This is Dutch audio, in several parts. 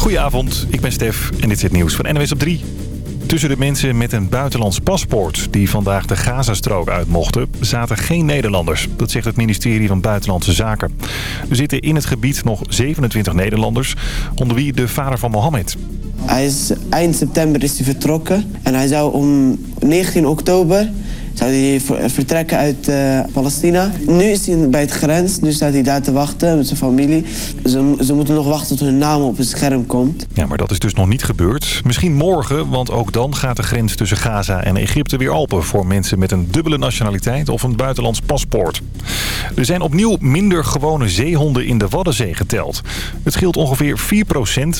Goedenavond, ik ben Stef en dit is het nieuws van NWS op 3. Tussen de mensen met een buitenlands paspoort die vandaag de Gazastrook uit mochten... zaten geen Nederlanders. Dat zegt het ministerie van Buitenlandse Zaken. Er zitten in het gebied nog 27 Nederlanders, onder wie de vader van Mohammed. Hij is, eind september is hij vertrokken en hij zou om 19 oktober zou hij vertrekken uit uh, Palestina. Nu is hij bij het grens, nu staat hij daar te wachten met zijn familie. Ze, ze moeten nog wachten tot hun naam op het scherm komt. Ja, maar dat is dus nog niet gebeurd. Misschien morgen, want ook dan gaat de grens tussen Gaza en Egypte weer open... voor mensen met een dubbele nationaliteit of een buitenlands paspoort. Er zijn opnieuw minder gewone zeehonden in de Waddenzee geteld. Het scheelt ongeveer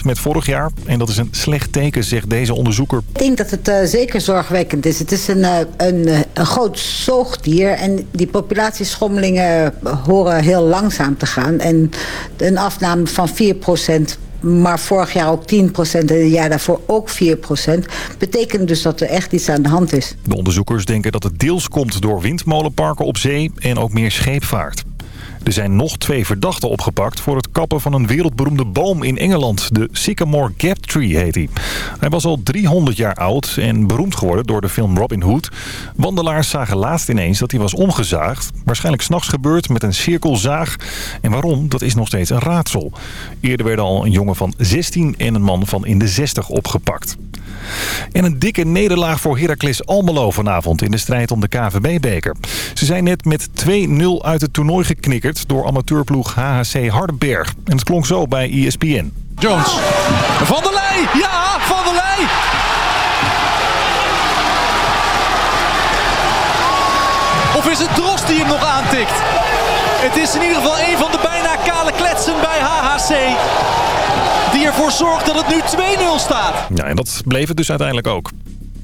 4% met vorig jaar. En dat is een slecht teken, zegt deze onderzoeker. Ik denk dat het uh, zeker zorgwekkend is. Het is een, uh, een, een groot zoogdier. En die populatieschommelingen horen heel langzaam te gaan. En een afname van 4% maar vorig jaar ook 10% en het jaar daarvoor ook 4% betekent dus dat er echt iets aan de hand is. De onderzoekers denken dat het deels komt door windmolenparken op zee en ook meer scheepvaart. Er zijn nog twee verdachten opgepakt voor het kappen van een wereldberoemde boom in Engeland. De Sycamore Gap Tree heet hij. Hij was al 300 jaar oud en beroemd geworden door de film Robin Hood. Wandelaars zagen laatst ineens dat hij was omgezaagd. Waarschijnlijk s'nachts gebeurd met een cirkelzaag. En waarom, dat is nog steeds een raadsel. Eerder werden al een jongen van 16 en een man van in de 60 opgepakt. En een dikke nederlaag voor Heracles Almelo vanavond in de strijd om de KVB-beker. Ze zijn net met 2-0 uit het toernooi geknikkerd door amateurploeg HHC Hardenberg. En het klonk zo bij ESPN. Jones. Van der Leij! Ja, Van der Leij! Of is het Drost die hem nog aantikt? Het is in ieder geval een van de bijna bij HHC die ervoor zorgt dat het nu 2-0 staat. Ja, en dat bleef het dus uiteindelijk ook.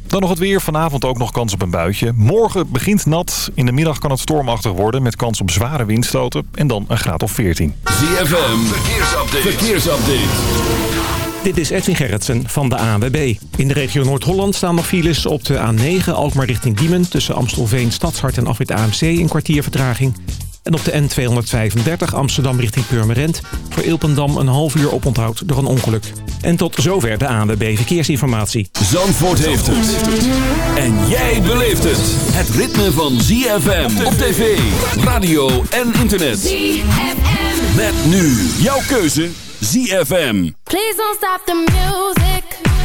Dan nog het weer. Vanavond ook nog kans op een buitje. Morgen begint nat. In de middag kan het stormachtig worden met kans op zware windstoten. En dan een graad of 14. ZFM, verkeersupdate. verkeersupdate. Dit is Edwin Gerritsen van de ANWB. In de regio Noord-Holland staan nog files op de A9 Alkmaar richting Diemen... tussen Amstelveen, Stadshart en Afrit AMC een kwartier vertraging. En op de N235 Amsterdam richting Purmerend... voor Ilpendam een half uur oponthoud door een ongeluk. En tot zover de ANWB Verkeersinformatie. Zandvoort heeft het. En jij beleeft het. Het ritme van ZFM op tv, radio en internet. ZFM. Met nu jouw keuze ZFM. Please don't stop the music.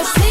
the see.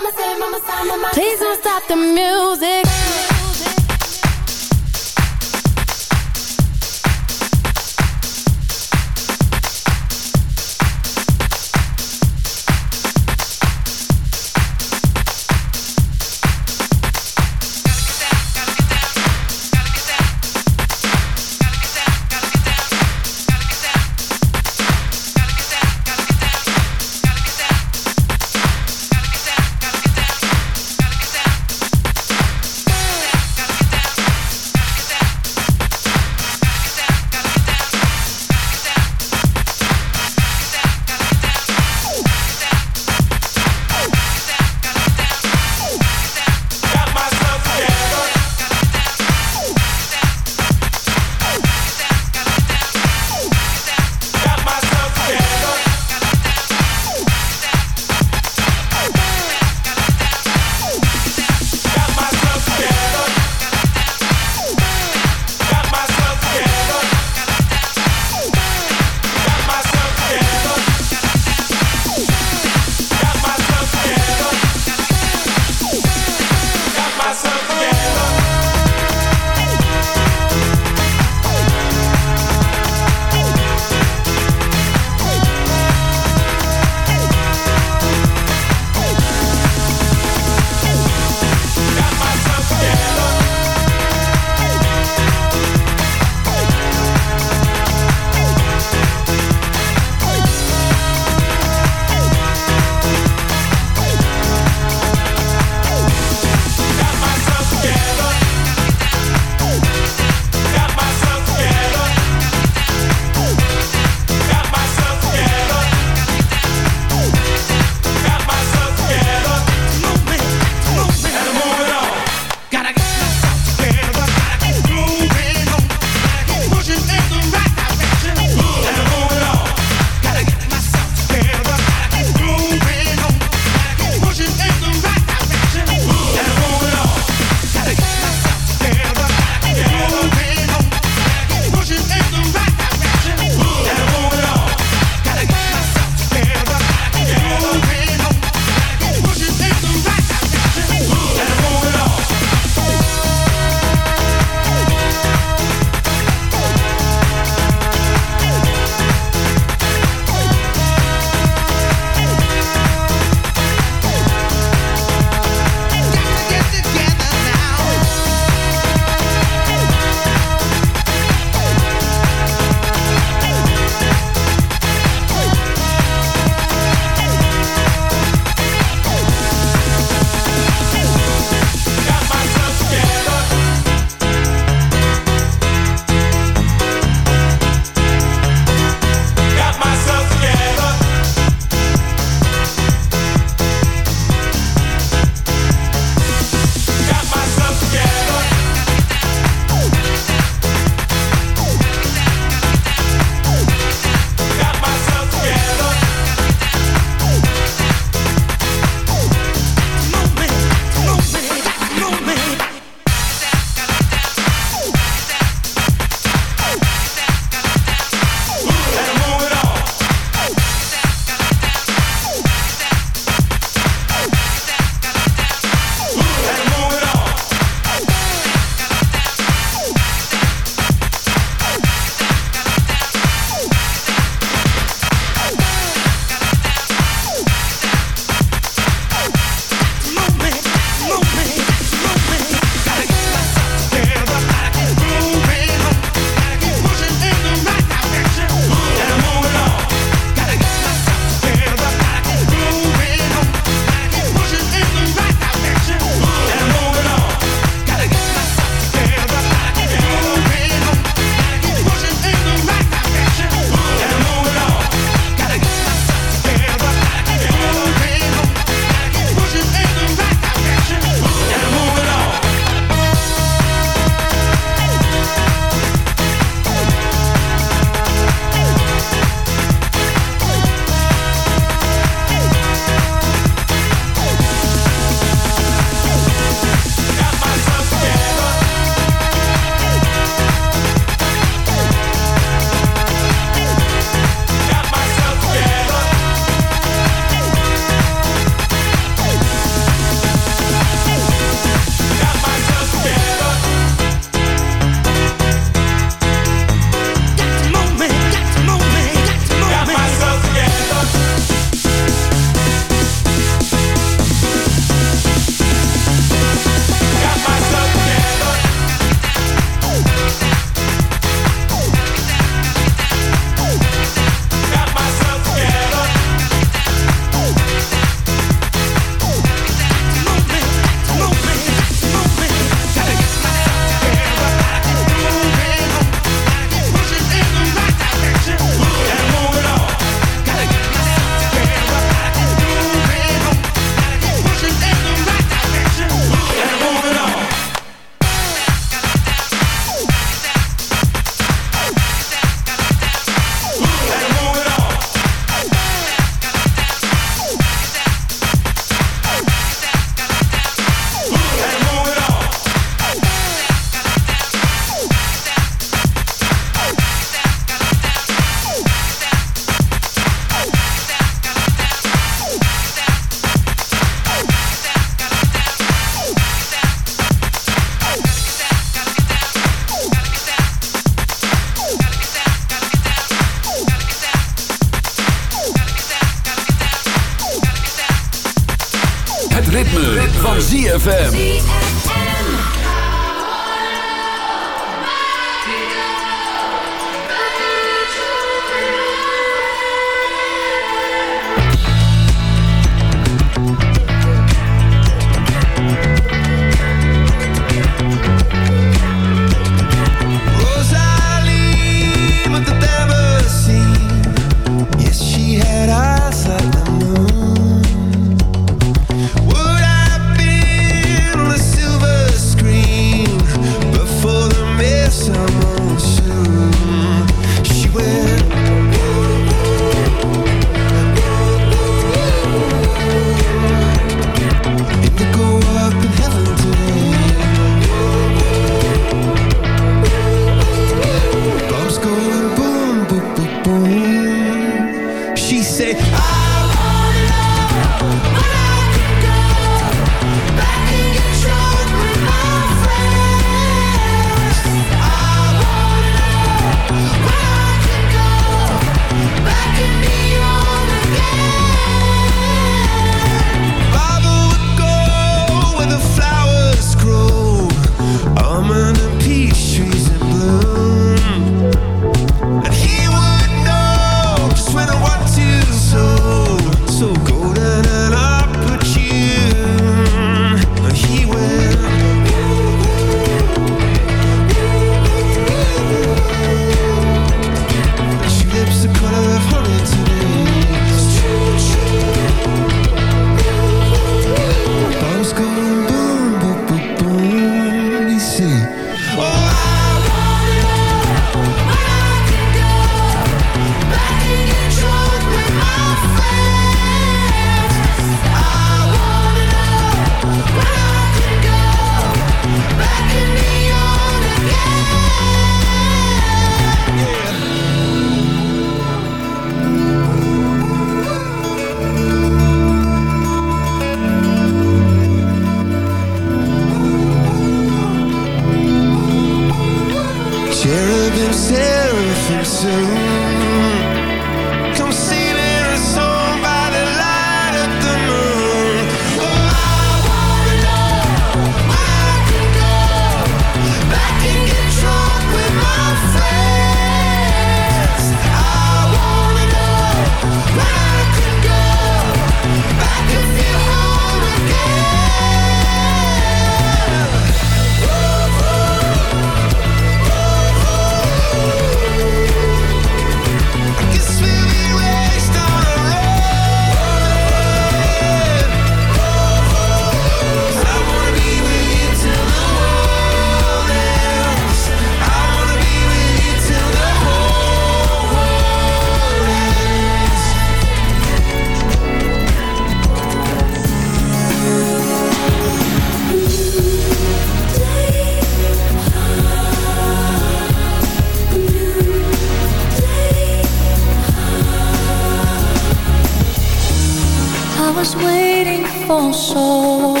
Was waiting for so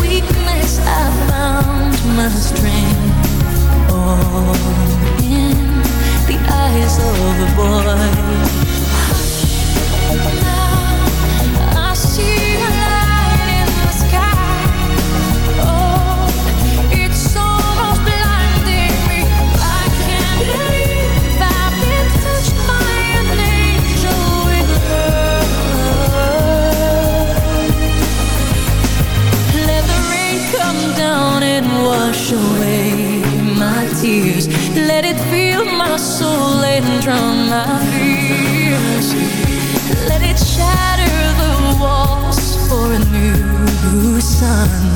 weakness I found my strength. All in the eyes of a boy. sun.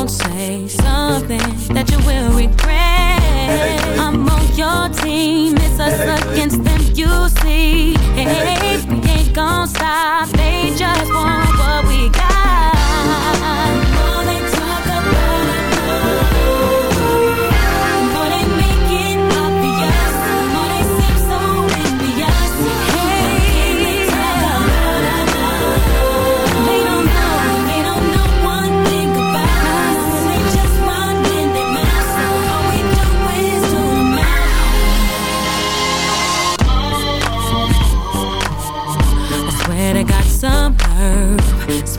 Don't say something that you will regret. I'm on your team. It's us against them, you see. Hey, we ain't gon' stop. They just want what we got.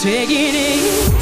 taking it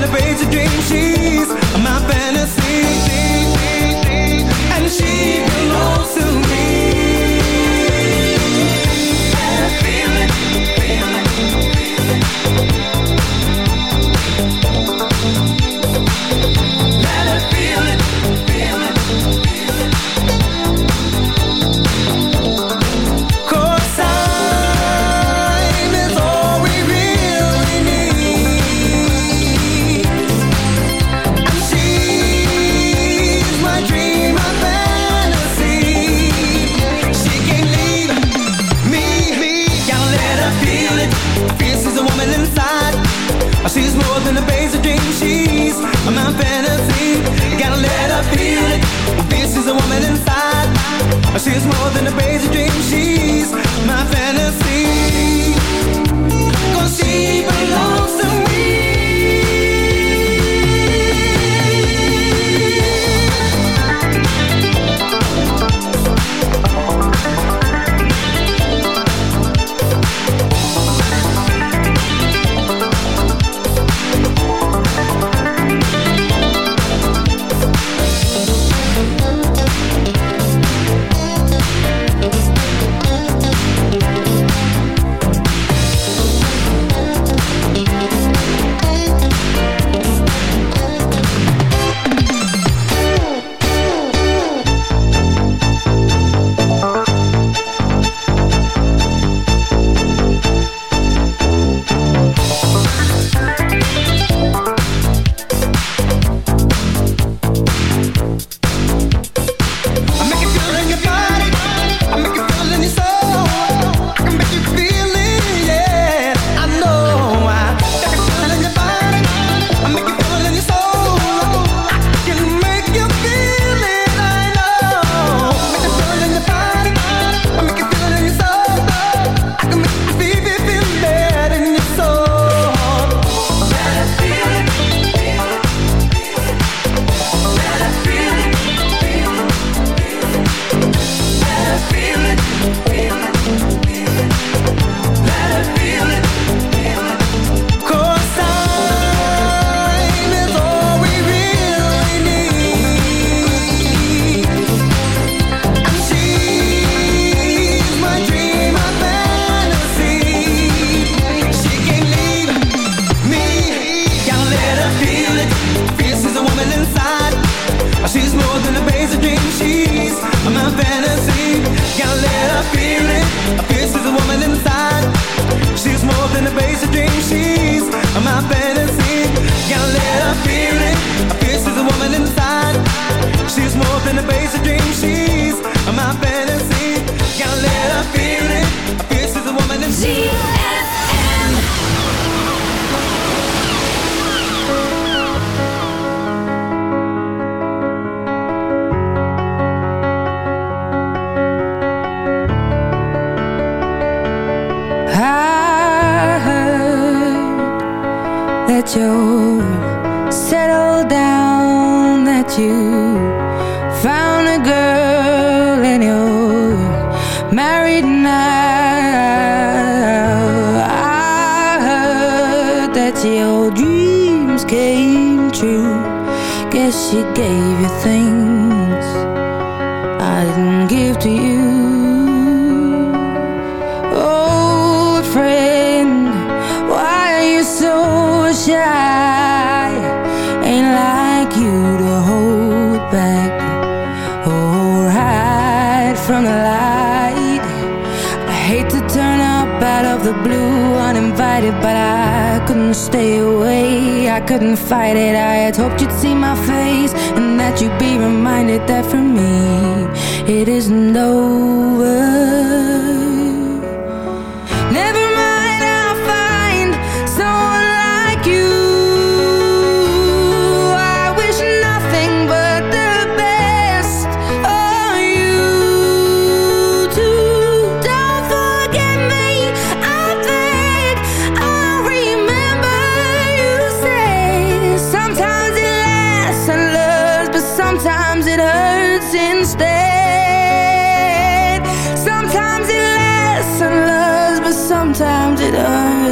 The crazy dreams. She's my best. It is no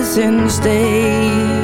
present day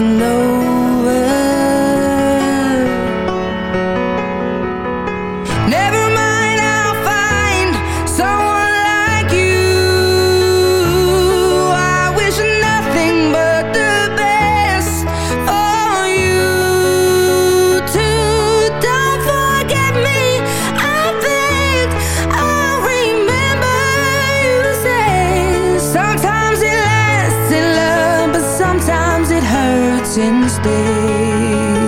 Valentine's Day.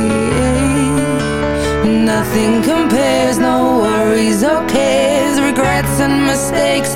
Nothing compares, no worries or cares, regrets and mistakes.